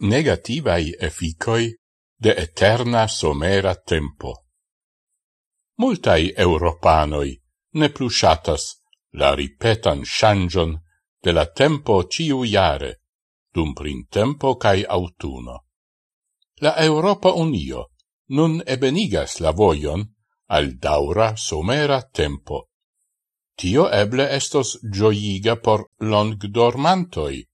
negativai efficoi de eterna somera tempo. Multai europanoi ne plushatas la ripetan shangion de la tempo ciu iare, dum printempo cae autuno. La Europa Unio nun ebenigas la voion al daura somera tempo. Tio eble estos gioiga por long dormantoi,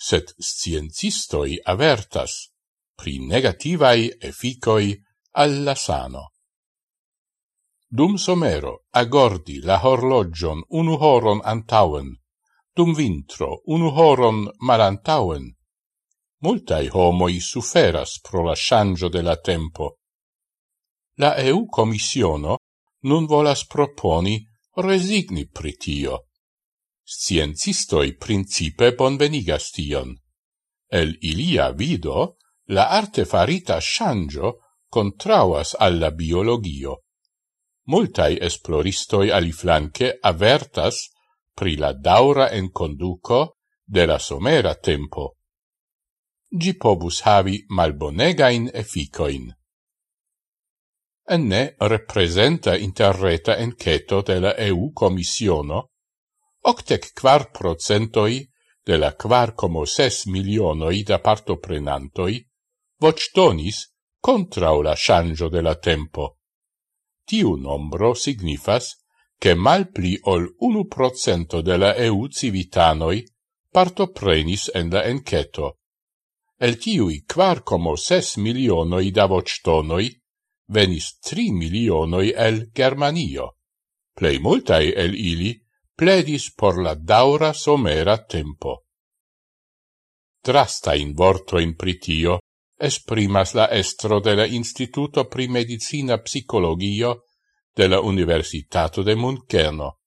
set sciencistoi avertas pri negativai efficoi alla sano. Dum somero agordi la horlogion unu horon antauen, dum vintro unu horon malantauen. Multai homoi suferas pro la shangio de la tempo. La EU Commissiono nun volas proponi resigni pritio. Sciencistoi principe bonvenigas tion. El ilia vido, la arte farita shangio contrauas alla biologio. Multai esploristoi aliflanque avertas pri la daura en conduco de la somera tempo. Gi pobus havi malbonegain efficoin. Enne representa interreta enceto de la EU Commissiono octec quar procentoi de la quar como ses milionoi da partoprenantoi voctonis contra la changio de la tempo. Tiu nombro signifas che mal pli ol unu procento de la EU civitanoi partoprenis en la enceto. El tiui quar como ses milionoi da voctonoi, venis tri milionoi el Germanio. Plei multai el ili pledis por la daura somera tempo. Trasta in vorto in pritio esprimas la estro de la Instituto pri Medicina Psicologio de la Universitato de Muncherno.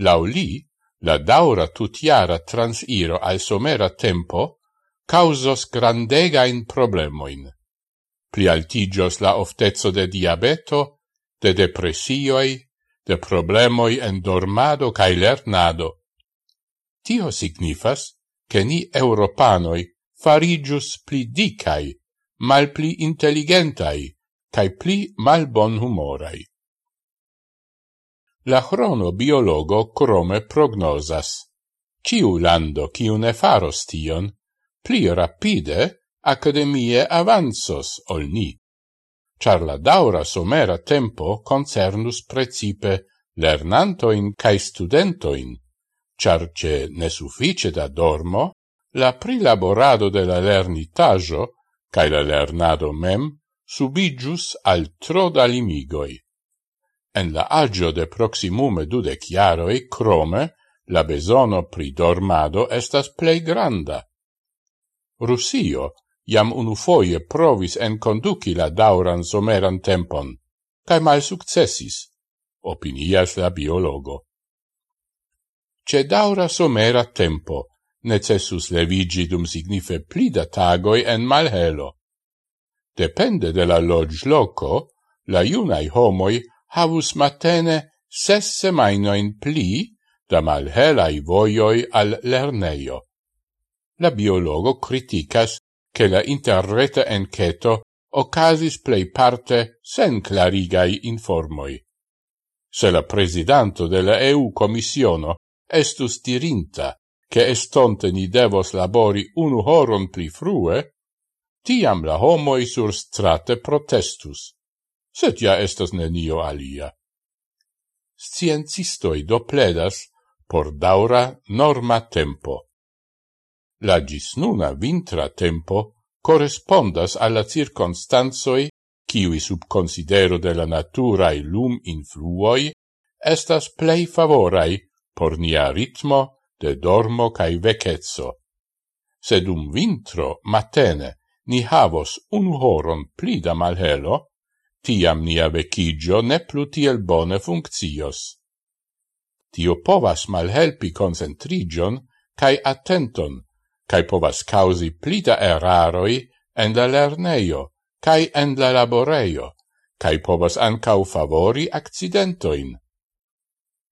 Lauli, la daura tutiara transiro al somera tempo causos grandega in problemoin. Pli altigios la oftezzo de diabeto, de depresioi, de problemoi en dormado cae lernado. Tio signifas che ni europanoi farigius pli dicai, mal pli intelligentai, cae pli mal bon humorai. La chrono biologo crome prognosas. Ciu lando ciu ne faros tion, pli rapide academie avanzos ol ni char la daura somera tempo concernus precipe lernantoin cae studentoin, char ce nesuffice da dormo, la prilaborado de la lernitajo cae la lernado mem subigius al tro da limigoi. En la agio de proximume dude chiaroi, crome la besono pri dormado estas plei granda. Rusio iam unu foie provis en conduci la dauran someran tempon, cae mal successis, opinias la biologo. Ce daura somera tempo necessus levigi dum signife plida tagoi en malhelo. Depende de la lodge loco, la iunai homoi havus matene ses semainoin pli da malhelai voioi al lerneio. La biologo criticas che la interreta enqueto ocasis plei parte sen clarigai informoi. Se la presidanto de la EU Commissiono estus dirinta che estonte ni devos labori unu horon pli frue, tiam la homoi sur strate protestus, set ja estas nenio alia. Sciencistoi do pledas por daura norma tempo. La gis nuna vintra tempo correspondas alla circonstanzoi kiwi sub considero de la naturae lum influoi estas plei favorai por nia ritmo de dormo cae vecezzo. Sedum vintro matene ni havos un horon pli da malhelo, tiam nia vecigio ne plutiel bone funccios. Tio povas malhelpi concentrigion cae attenton cae povas causi plita eraroi en la lerneio, cae en la laboreio, cae povas ancau favori accidentoin.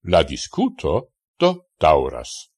La discuto do dauras.